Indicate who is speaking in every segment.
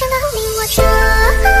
Speaker 1: 长安侯，你我折。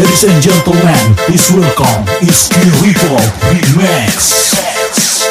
Speaker 2: Ladies and gentlemen, please welcome, it's Kirito Remix.